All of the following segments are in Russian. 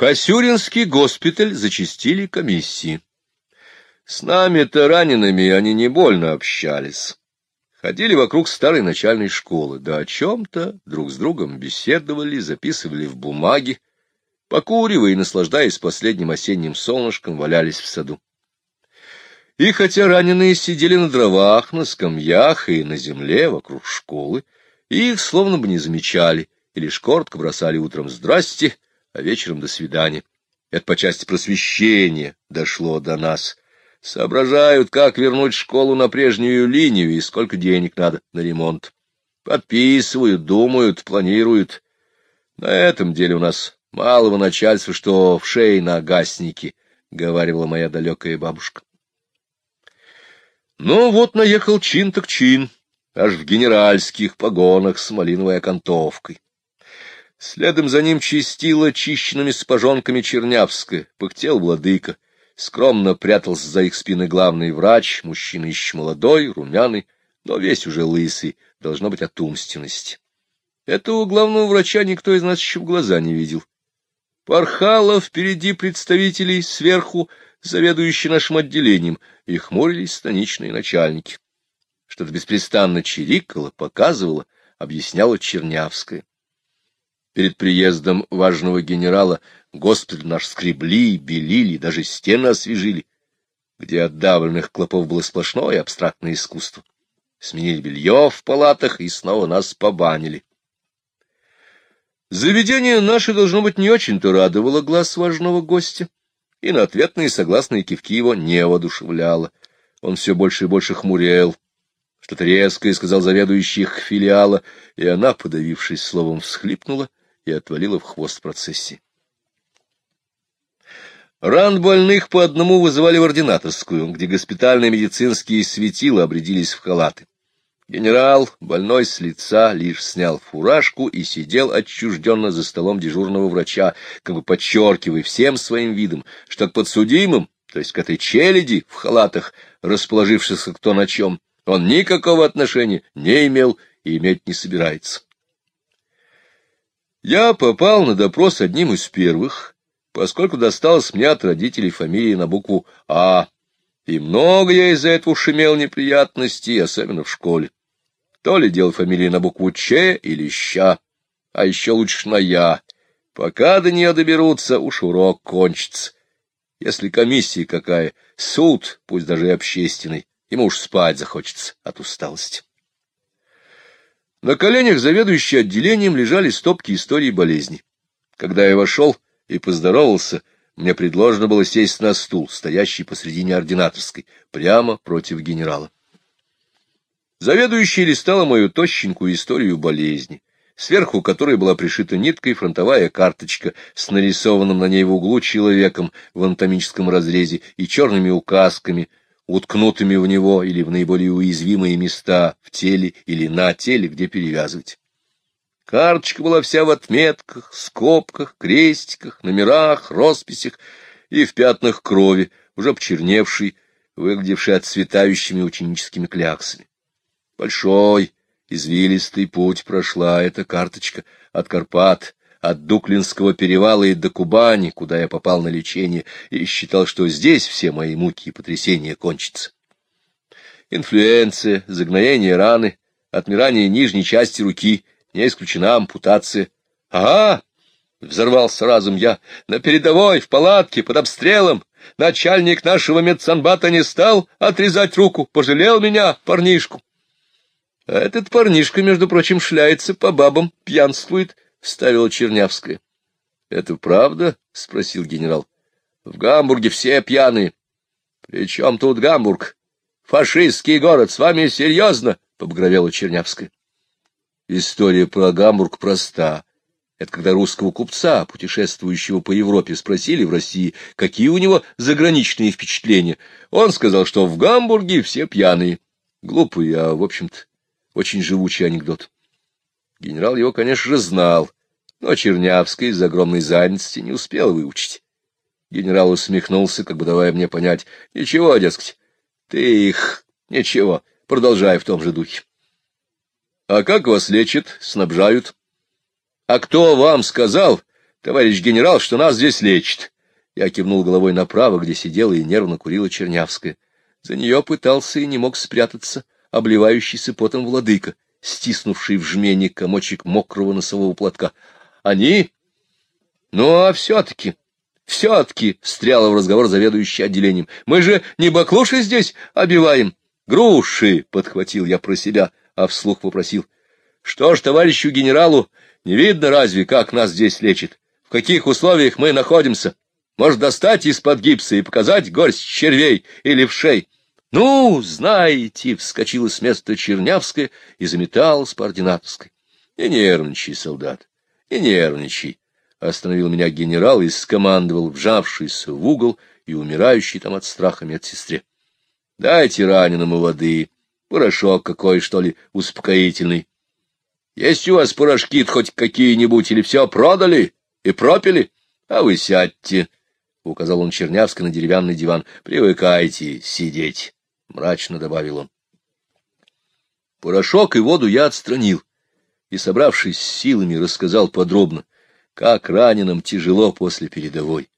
Хасюринский госпиталь зачистили комиссии. С нами-то ранеными они не больно общались. Ходили вокруг старой начальной школы, да о чем-то друг с другом беседовали, записывали в бумаги, покуривая и наслаждаясь последним осенним солнышком, валялись в саду. И хотя раненые сидели на дровах, на скамьях и на земле вокруг школы, их словно бы не замечали, и лишь коротко бросали утром «здрасте», а вечером «до свидания». Это по части просвещения дошло до нас. Соображают, как вернуть школу на прежнюю линию и сколько денег надо на ремонт. Подписывают, думают, планируют. На этом деле у нас малого начальства, что в шее на гасники, — говорила моя далекая бабушка. Ну вот наехал чин так чин, аж в генеральских погонах с малиновой окантовкой. Следом за ним чистила чищенными спажонками Чернявская, пыхтел владыка — Скромно прятался за их спины главный врач, мужчина еще молодой, румяный, но весь уже лысый, должно быть от умственности. Этого главного врача никто из нас еще в глаза не видел. Порхало впереди представителей сверху, заведующий нашим отделением, и хмурились станичные начальники. Что-то беспрестанно чирикало, показывало, объясняла Чернявская. Перед приездом важного генерала Госпиталь наш скребли, белили, даже стены освежили, где от давленных клопов было сплошное абстрактное искусство. Сменили белье в палатах и снова нас побанили. Заведение наше, должно быть, не очень-то радовало глаз важного гостя, и на ответные согласные кивки его не воодушевляло. Он все больше и больше хмурел. Что-то резкое сказал заведующий филиала, и она, подавившись словом, всхлипнула и отвалила в хвост процессии. Ран больных по одному вызывали в ординаторскую, где госпитальные медицинские светила обрядились в халаты. Генерал, больной с лица, лишь снял фуражку и сидел отчужденно за столом дежурного врача, как бы подчеркивая всем своим видом, что к подсудимым, то есть к этой челяди в халатах, расположившихся кто на чем, он никакого отношения не имел и иметь не собирается. Я попал на допрос одним из первых, поскольку досталось мне от родителей фамилии на букву «А», и много я из-за этого шумел неприятностей, особенно в школе. То ли дело фамилии на букву «Ч» или «Ща», а еще лучше на «Я». Пока до нее доберутся, уж урок кончится. Если комиссия какая, суд, пусть даже и общественный, ему уж спать захочется от усталости. На коленях заведующей отделением лежали стопки истории болезни. Когда я вошел, и поздоровался, мне предложено было сесть на стул, стоящий посредине ординаторской, прямо против генерала. Заведующий листала мою тощенькую историю болезни, сверху которой была пришита ниткой фронтовая карточка с нарисованным на ней в углу человеком в анатомическом разрезе и черными указками, уткнутыми в него или в наиболее уязвимые места в теле или на теле, где перевязывать. Карточка была вся в отметках, скобках, крестиках, номерах, росписях и в пятнах крови, уже почерневшей, выглядевшей отцветающими ученическими кляксами. Большой, извилистый путь прошла эта карточка от Карпат, от Дуклинского перевала и до Кубани, куда я попал на лечение, и считал, что здесь все мои муки и потрясения кончатся. Инфлюенция, загноение раны, отмирание нижней части руки — не исключена ампутация. — Ага! — взорвался разум я. — На передовой, в палатке, под обстрелом. Начальник нашего медсанбата не стал отрезать руку, пожалел меня, парнишку. — А этот парнишка, между прочим, шляется по бабам, пьянствует, — вставила Чернявская. — Это правда? — спросил генерал. — В Гамбурге все пьяные. — При чем тут Гамбург? Фашистский город, с вами серьезно? — побагровела Чернявская. История про Гамбург проста. Это когда русского купца, путешествующего по Европе, спросили в России, какие у него заграничные впечатления. Он сказал, что в Гамбурге все пьяные. Глупый, а, в общем-то, очень живучий анекдот. Генерал его, конечно же, знал, но Чернявский из огромной занятости не успел выучить. Генерал усмехнулся, как бы давая мне понять, «Ничего, дескать, ты их... Ничего, продолжай в том же духе». А как вас лечат, снабжают? А кто вам сказал, товарищ генерал, что нас здесь лечит. Я кивнул головой направо, где сидела и нервно курила Чернявская. За нее пытался и не мог спрятаться обливающийся потом владыка, стиснувший в жмени комочек мокрого носового платка. Они? Ну, а все-таки, все-таки, встряла в разговор заведующий отделением. Мы же не баклуши здесь обиваем. Груши, подхватил я про себя, а вслух попросил. Что ж, товарищу генералу, не видно разве, как нас здесь лечит? В каких условиях мы находимся? Может, достать из-под гипса и показать горсть червей или вшей? — Ну, знаете, — вскочила с места Чернявская и заметалась по ординаторской. — Не нервничай, солдат, не нервничай, — остановил меня генерал и скомандовал, вжавшийся в угол и умирающий там от страха медсестре. — Дайте раненому воды, порошок какой, что ли, успокоительный. Есть у вас порошки хоть какие-нибудь, или все продали и пропили? А вы сядьте, —— указал он Чернявска на деревянный диван. — Привыкайте сидеть, — мрачно добавил он. Порошок и воду я отстранил и, собравшись силами, рассказал подробно, как раненым тяжело после передовой,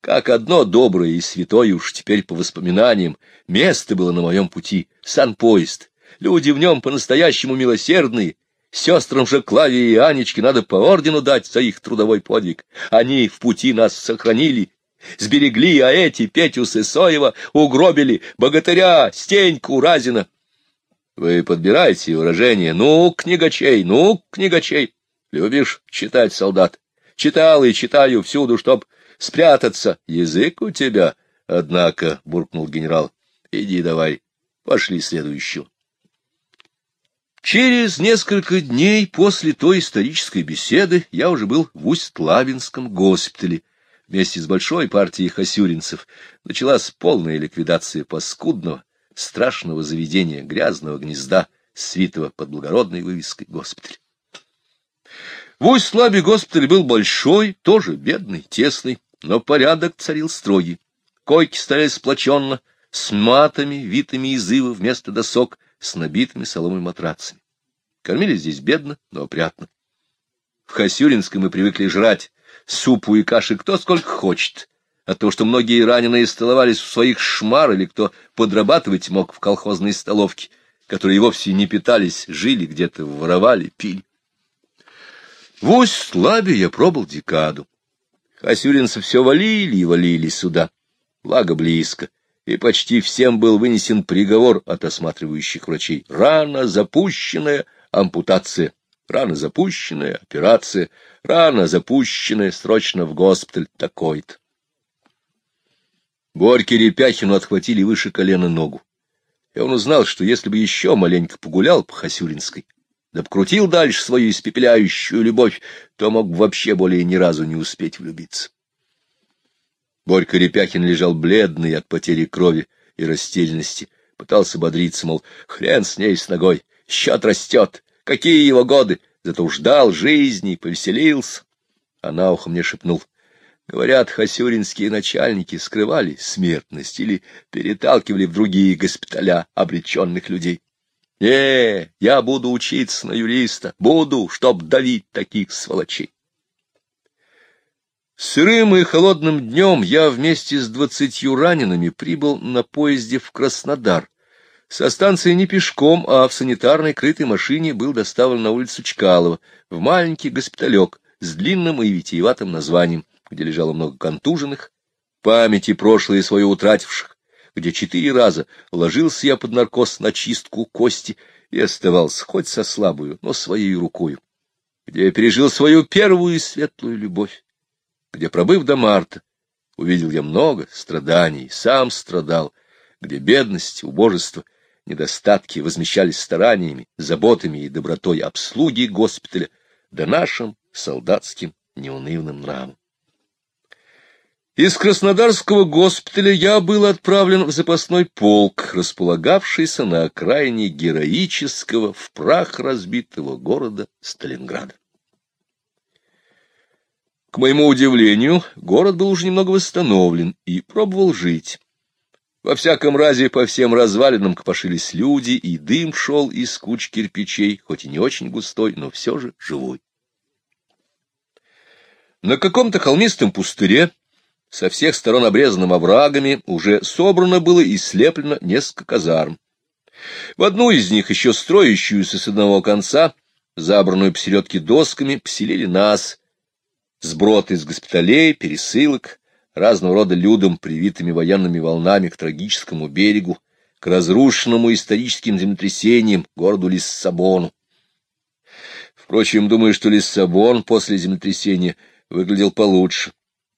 как одно доброе и святое уж теперь по воспоминаниям место было на моем пути — санпоезд. Люди в нем по-настоящему милосердные, Сестрам же Клаве и Анечке надо по ордену дать за их трудовой подвиг. Они в пути нас сохранили, Сберегли, а эти, Петю Сысоева, угробили, богатыря, Стеньку Разина. Вы подбираете выражение «ну, книгачей, ну, книгачей». Любишь читать, солдат? Читал и читаю всюду, чтоб спрятаться. Язык у тебя, однако, — буркнул генерал. Иди давай, пошли следующего. Через несколько дней после той исторической беседы я уже был в Усть-Лавинском госпитале, вместе с большой партией хасюринцев началась полная ликвидация паскудного, страшного заведения, грязного гнезда, свитого под благородной вывеской госпиталь. В Усть-Слабе госпиталь был большой, тоже бедный, тесный, но порядок царил строгий. Койки стояли сплоченно, с матами, витыми из ивы вместо досок, с набитыми соломой матрацами. Кормили здесь бедно, но опрятно. В Хасюринском мы привыкли жрать супу и каши кто сколько хочет, от того, что многие раненые столовались в своих шмар, или кто подрабатывать мог в колхозной столовке, которые вовсе не питались, жили где-то, воровали, пили. В Усть-Лабе я пробыл декаду. Хасюринцы все валили и валили сюда, благо близко, и почти всем был вынесен приговор от осматривающих врачей. Рано запущенная ампутация, рано запущенная операция — Рано запущенная, срочно в госпиталь такой-то. Борьке Репяхину отхватили выше колена ногу. И он узнал, что если бы еще маленько погулял по Хасюринской, да покрутил дальше свою испепеляющую любовь, то мог бы вообще более ни разу не успеть влюбиться. Борька Репяхин лежал бледный от потери крови и растерянности, пытался бодриться, мол, хрен с ней с ногой, счет растет, какие его годы, зато ждал жизни, повеселился. А на ухо мне шепнул. Говорят, хасюринские начальники скрывали смертность или переталкивали в другие госпиталя обреченных людей. Не, я буду учиться на юриста, буду, чтоб давить таких сволочей. Сырым и холодным днем я вместе с двадцатью ранеными прибыл на поезде в Краснодар, со станции не пешком, а в санитарной крытой машине был доставлен на улицу Чкалова, в маленький госпиталек с длинным и витиеватым названием, где лежало много контуженных, памяти прошлые свое утративших, где четыре раза ложился я под наркоз на чистку кости и оставался хоть со слабую, но своей рукою, где я пережил свою первую светлую любовь, где, пробыв до марта, увидел я много страданий, сам страдал, где бедность, убожество недостатки возмещались стараниями, заботами и добротой обслуги госпиталя, да нашим солдатским неунывным нравом. Из Краснодарского госпиталя я был отправлен в запасной полк, располагавшийся на окраине героического, в прах разбитого города Сталинграда. К моему удивлению, город был уже немного восстановлен и пробовал жить. Во всяком разе по всем развалинам копошились люди, и дым шел из куч кирпичей, хоть и не очень густой, но все же живой. На каком-то холмистом пустыре, со всех сторон обрезанным оврагами, уже собрано было и слеплено несколько казарм. В одну из них, еще строящуюся с одного конца, забранную посередке досками, поселили нас, сброд из госпиталей, пересылок, разного рода людом, привитыми военными волнами к трагическому берегу, к разрушенному историческим землетрясениям городу Лиссабону. Впрочем, думаю, что Лиссабон после землетрясения выглядел получше.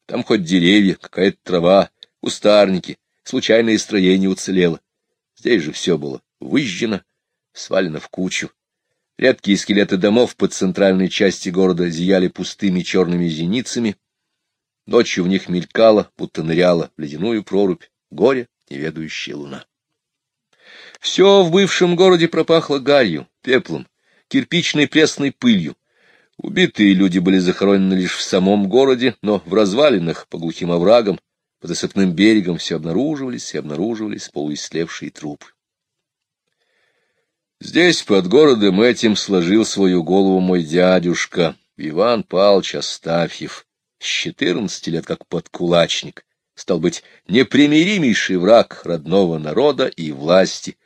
Там хоть деревья, какая-то трава, кустарники, случайное строение уцелело. Здесь же все было выжжено, свалено в кучу. Редкие скелеты домов под центральной части города зияли пустыми черными зеницами. Ночью в них мелькала, будто ныряла в ледяную прорубь, горе, неведающая луна. Все в бывшем городе пропахло гарью, пеплом, кирпичной пресной пылью. Убитые люди были захоронены лишь в самом городе, но в развалинах по глухим оврагам, под осыпным берегом все обнаруживались и обнаруживались полуистлевшие трупы. Здесь, под городом этим, сложил свою голову мой дядюшка, Иван Павлович Астафьев, с четырнадцати лет как подкулачник, стал быть, непримиримейший враг родного народа и власти,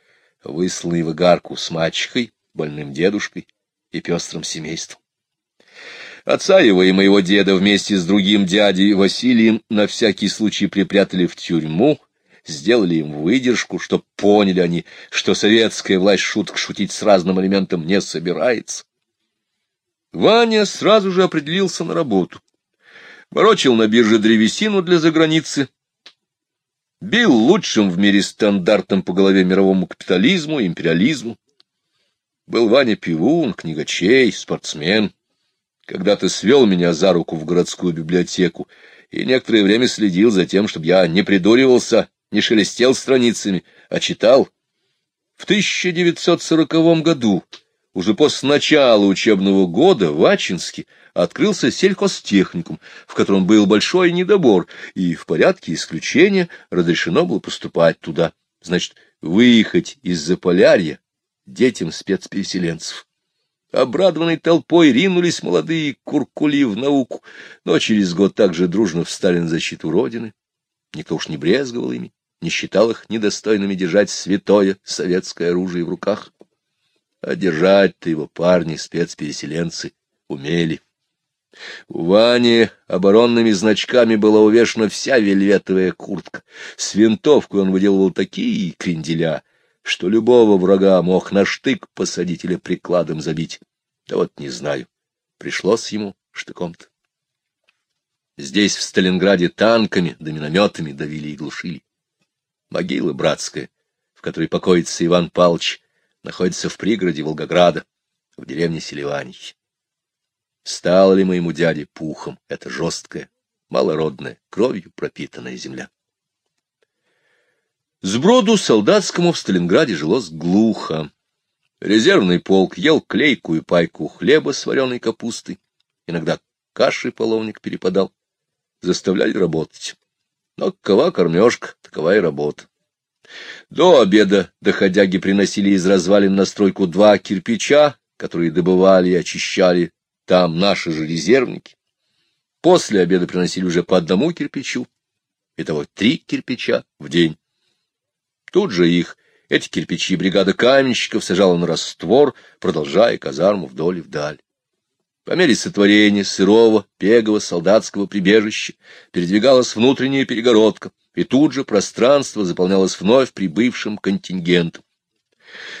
высланный в игарку с мачехой, больным дедушкой и пестрым семейством. Отца его и моего деда вместе с другим дядей Василием на всякий случай припрятали в тюрьму, сделали им выдержку, чтоб поняли они, что советская власть шуток шутить с разным элементом не собирается. Ваня сразу же определился на работу. Ворочил на бирже древесину для заграницы, бил лучшим в мире стандартом по голове мировому капитализму, империализму. Был Ваня пивун, книгачей, спортсмен. Когда-то свел меня за руку в городскую библиотеку и некоторое время следил за тем, чтобы я не придуривался не шелестел страницами, а читал. В 1940 году, уже после начала учебного года, в Ачинске открылся сельхозтехникум, в котором был большой недобор, и в порядке исключения разрешено было поступать туда. Значит, выехать из Заполярья детям спецпереселенцев. Обрадованной толпой ринулись молодые куркули в науку, но через год также дружно встали на защиту Родины. Никто уж не брезговал ими не считал их недостойными держать святое советское оружие в руках. А держать-то его парни, спецпереселенцы, умели. У Вани оборонными значками была увешана вся вельветовая куртка. С винтовкой он выделывал такие кренделя, что любого врага мог на штык посадить или прикладом забить. Да вот не знаю, пришлось ему штыком-то. Здесь, в Сталинграде, танками да минометами давили и глушили. Могила братская, в которой покоится Иван Павлович, находится в пригороде Волгограда, в деревне Селиванич. Стало ли моему дяде пухом эта жесткая, малородная, кровью пропитанная земля? Сброду солдатскому в Сталинграде жилось глухо. Резервный полк ел клейкую пайку хлеба с вареной капустой, иногда кашей половник перепадал, заставляли работать. Но какова кормежка, такова и работа. До обеда доходяги приносили из развалин на стройку два кирпича, которые добывали и очищали там наши же резервники. После обеда приносили уже по одному кирпичу, итого три кирпича в день. Тут же их, эти кирпичи, бригада каменщиков сажала на раствор, продолжая казарму вдоль и вдаль. По мере сотворения сырого, пегового солдатского прибежища передвигалась внутренняя перегородка, и тут же пространство заполнялось вновь прибывшим контингентом.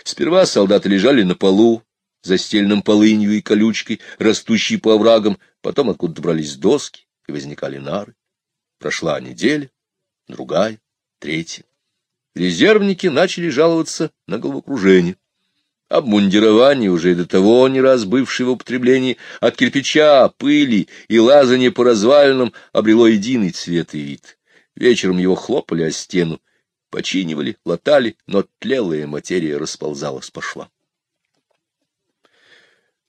Сперва солдаты лежали на полу, застеленным полынью и колючкой, растущей по оврагам, потом откуда-то брались доски и возникали нары. Прошла неделя, другая, третья. Резервники начали жаловаться на головокружение. Обмундирование, уже и до того не раз бывшее в употреблении, от кирпича, пыли и лазания по развалинам обрело единый цвет и вид. Вечером его хлопали о стену, починивали, латали, но тлелая материя расползалась по швам.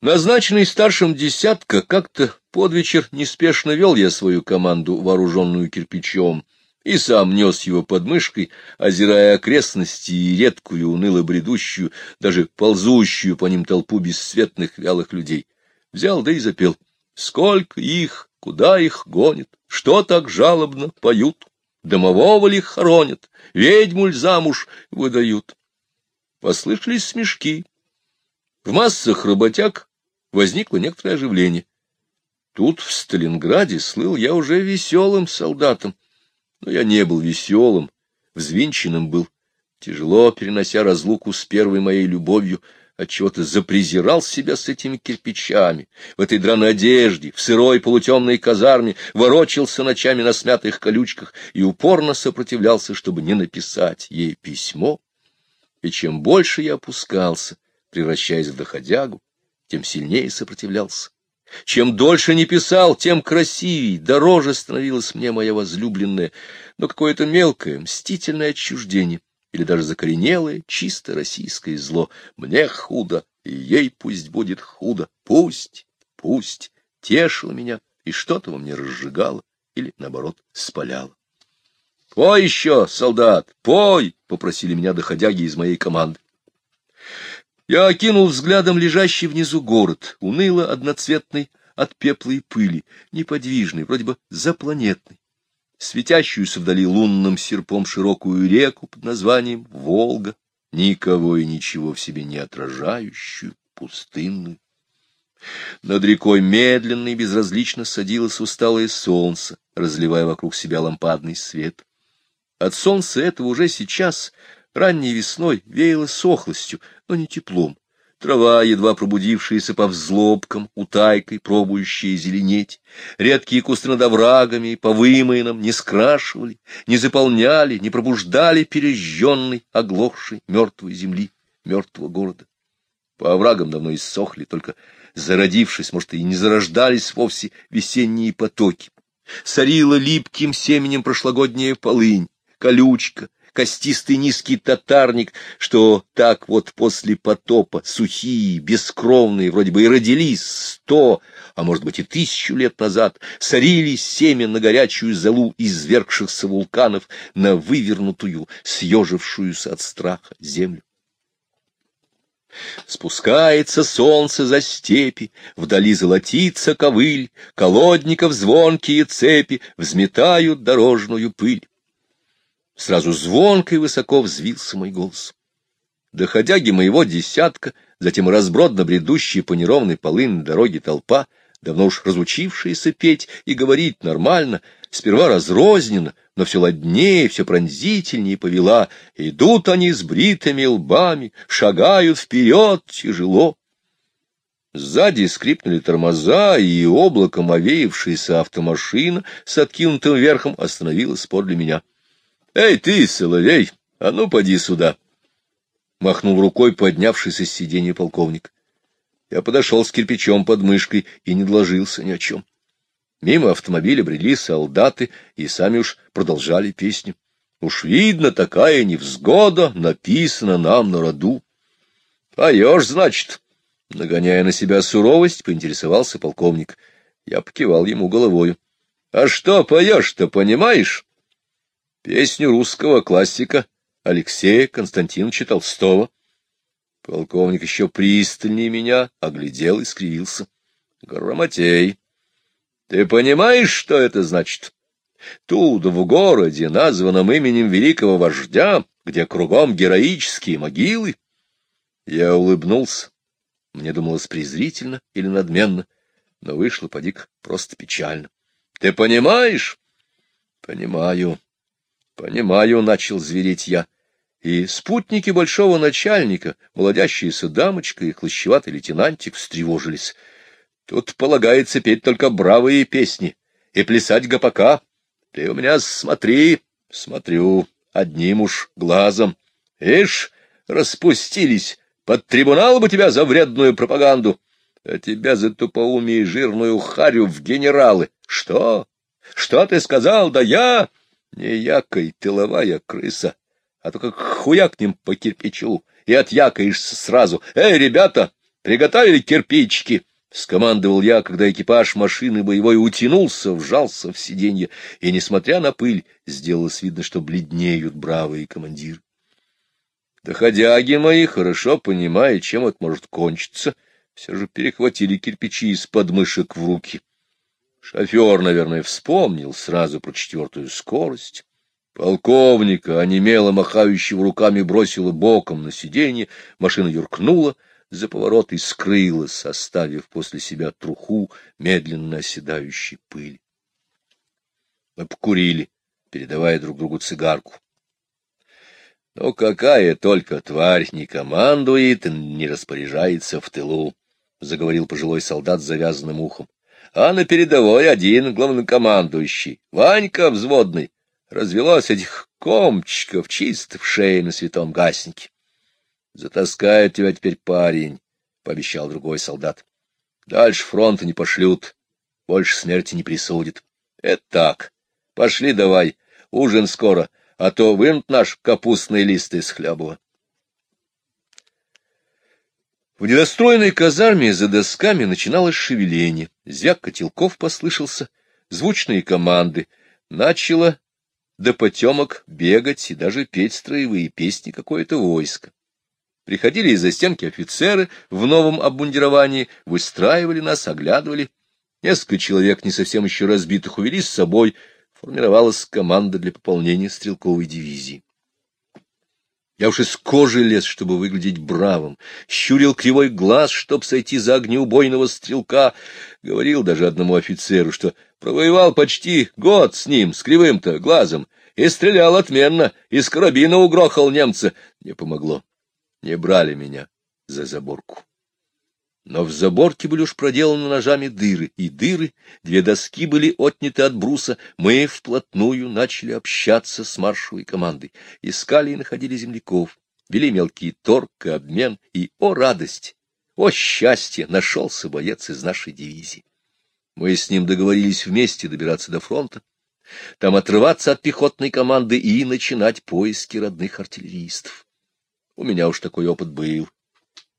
Назначенный старшим десятка, как-то под вечер неспешно вел я свою команду, вооруженную кирпичом, и сам нес его под мышкой, озирая окрестности и редкую, уныло бредущую, даже ползущую по ним толпу бесцветных вялых людей. Взял да и запел. Сколько их куда их гонят, что так жалобно поют, домового ли хоронят, ведьму ль замуж выдают. Послышались смешки. В массах работяг возникло некоторое оживление. Тут, в Сталинграде, слыл я уже веселым солдатом. Но я не был веселым, взвинченным был, тяжело перенося разлуку с первой моей любовью, отчего-то запрезирал себя с этими кирпичами, в этой драной одежде, в сырой полутемной казарме, ворочался ночами на смятых колючках и упорно сопротивлялся, чтобы не написать ей письмо. И чем больше я опускался, превращаясь в доходягу, тем сильнее сопротивлялся. Чем дольше не писал, тем красивей, дороже становилась мне моя возлюбленная, но какое-то мелкое, мстительное отчуждение или даже закоренелое, чисто российское зло. Мне худо, и ей пусть будет худо, пусть, пусть, тешило меня и что-то во мне разжигало или, наоборот, спаляло. — Пой еще, солдат, пой! — попросили меня доходяги из моей команды. Я окинул взглядом лежащий внизу город, уныло одноцветный от пепла и пыли, неподвижный, вроде бы запланетный, светящуюся вдали лунным серпом широкую реку под названием Волга, никого и ничего в себе не отражающую, пустынную. Над рекой медленно и безразлично садилось усталое солнце, разливая вокруг себя лампадный свет. От солнца этого уже сейчас Ранней весной веяло сохлостью, но не теплом. Трава, едва пробудившаяся по взлобкам, утайкой, пробующая зеленеть. Редкие кусты над оврагами, по вымоинам, не скрашивали, не заполняли, не пробуждали пережженной, оглохшей мертвой земли, мертвого города. По оврагам давно иссохли, только зародившись, может, и не зарождались вовсе весенние потоки. Сорила липким семенем прошлогодняя полынь, колючка, костистый низкий татарник, что так вот после потопа, сухие, бескровные, вроде бы и родились сто, а может быть и тысячу лет назад, сорились семя на горячую залу извергшихся вулканов, на вывернутую, съежившуюся от страха землю. Спускается солнце за степи, вдали золотится ковыль, колодников звонкие цепи взметают дорожную пыль. Сразу звонко и высоко взвился мой голос. Доходяги моего десятка, затем разбродно бредущие по неровной полынной дороге толпа, давно уж разучившиеся петь и говорить нормально, сперва разрозненно, но все ладнее, все пронзительнее повела. Идут они с бритыми лбами, шагают вперед тяжело. Сзади скрипнули тормоза, и облаком овеявшаяся автомашина с откинутым верхом остановилась подле меня. — Эй, ты, соловей, а ну поди сюда! — махнул рукой поднявшийся с сиденья полковник. Я подошел с кирпичом под мышкой и не доложился ни о чем. Мимо автомобиля брели солдаты и сами уж продолжали песню. Уж видно, такая невзгода написана нам на роду. — Поешь, значит? — нагоняя на себя суровость, поинтересовался полковник. Я покивал ему головою. — А что поешь-то, понимаешь? Песню русского классика Алексея Константиновича Толстого. Полковник еще пристальнее меня оглядел и скривился. Грамотей, ты понимаешь, что это значит? Тут, в городе, названном именем великого вождя, где кругом героические могилы. Я улыбнулся. Мне думалось презрительно или надменно, но вышло, подик, просто печально. — Ты понимаешь? — Понимаю. Понимаю, — начал звереть я. И спутники большого начальника, молодящаяся дамочка и хлощеватый лейтенантик встревожились. Тут полагается петь только бравые песни и плясать гопака. Ты у меня смотри, смотрю, одним уж глазом. Ишь, распустились, под трибунал бы тебя за вредную пропаганду, а тебя за тупоумие и жирную харю в генералы. Что? Что ты сказал? Да я... Не якой, тыловая крыса, а то как хуякнем по кирпичу и отякаешься сразу. Эй, ребята, приготовили кирпичики? — скомандовал я, когда экипаж машины боевой утянулся, вжался в сиденье, и, несмотря на пыль, сделалось видно, что бледнеют бравые командиры. Доходяги мои, хорошо понимая, чем это может кончиться, все же перехватили кирпичи из подмышек в руки. Шофер, наверное, вспомнил сразу про четвертую скорость. Полковника, онемело махающего руками, бросило боком на сиденье, машина юркнула за поворот и скрылась, оставив после себя труху медленно оседающей пыли. Мы покурили, передавая друг другу цигарку. Но какая только тварь не командует, не распоряжается в тылу, — заговорил пожилой солдат с завязанным ухом. А на передовой один главнокомандующий, Ванька взводный, развелось этих комчиков чисто в шее на святом гаснике. — Затаскает тебя теперь парень, — пообещал другой солдат. — Дальше фронта не пошлют, больше смерти не присудит. — Это так. Пошли давай, ужин скоро, а то вынут наш капустный лист из хлебова. В недостроенной казарме за досками начиналось шевеление. Звяк котелков послышался, звучные команды. Начало до потемок бегать и даже петь строевые песни какое-то войско. Приходили из-за стенки офицеры в новом обмундировании, выстраивали нас, оглядывали. Несколько человек, не совсем еще разбитых, увели с собой. Формировалась команда для пополнения стрелковой дивизии. Я уж из кожи лез, чтобы выглядеть бравым, щурил кривой глаз, чтоб сойти за огнеубойного стрелка, говорил даже одному офицеру, что провоевал почти год с ним, с кривым-то глазом, и стрелял отменно, из карабина угрохал немца. Не помогло, не брали меня за заборку. Но в заборке были уж проделаны ножами дыры, и дыры, две доски были отняты от бруса. Мы вплотную начали общаться с маршевой командой, искали и находили земляков, вели мелкий торг и обмен, и, о радость, о счастье, нашелся боец из нашей дивизии. Мы с ним договорились вместе добираться до фронта, там отрываться от пехотной команды и начинать поиски родных артиллеристов. У меня уж такой опыт был.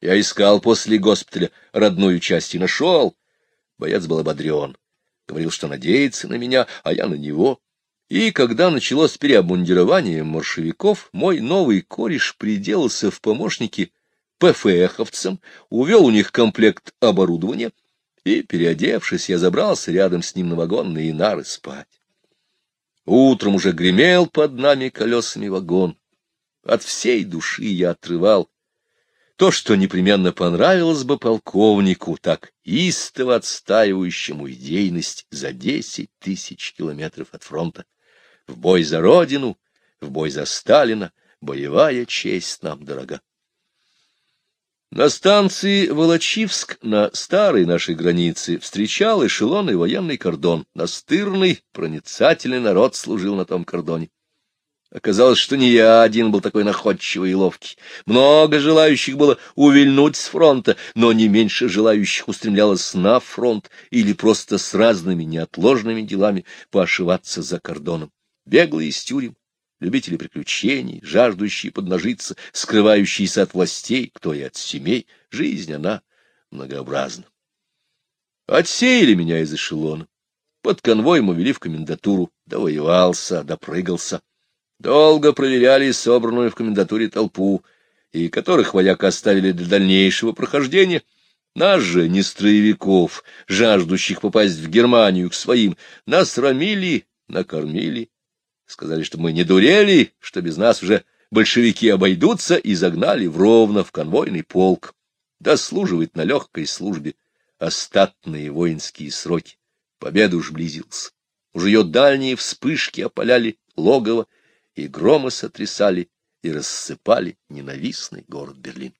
Я искал после госпиталя родную часть и нашел. Боец был ободрен. Говорил, что надеется на меня, а я на него. И когда началось переобмундирование маршевиков, мой новый кореш приделался в помощники ПФХовцам, увел у них комплект оборудования, и, переодевшись, я забрался рядом с ним на вагонные нары спать. Утром уже гремел под нами колесами вагон. От всей души я отрывал то, что непременно понравилось бы полковнику, так истово отстаивающему идейность за десять тысяч километров от фронта. В бой за Родину, в бой за Сталина, боевая честь нам дорога. На станции Волочивск, на старой нашей границе, встречал эшелон военный кордон. Настырный, проницательный народ служил на том кордоне. Оказалось, что не я один был такой находчивый и ловкий. Много желающих было увильнуть с фронта, но не меньше желающих устремлялось на фронт или просто с разными неотложными делами поошиваться за кордоном. Беглые из тюрем, любители приключений, жаждущие поднажиться, скрывающиеся от властей, кто и от семей, жизнь она многообразна. Отсеяли меня из эшелона. Под конвоем увели в комендатуру, довоевался, допрыгался. Долго проверяли собранную в комендатуре толпу, и которых вояк оставили для дальнейшего прохождения. Нас же, не строевиков, жаждущих попасть в Германию к своим, нас рамили, накормили. Сказали, что мы не дурели, что без нас уже большевики обойдутся, и загнали в ровно в конвойный полк. Дослуживать на легкой службе остатные воинские сроки. Победа уж близился. Уже ее дальние вспышки опаляли логово и громы сотрясали и рассыпали ненавистный город Берлин.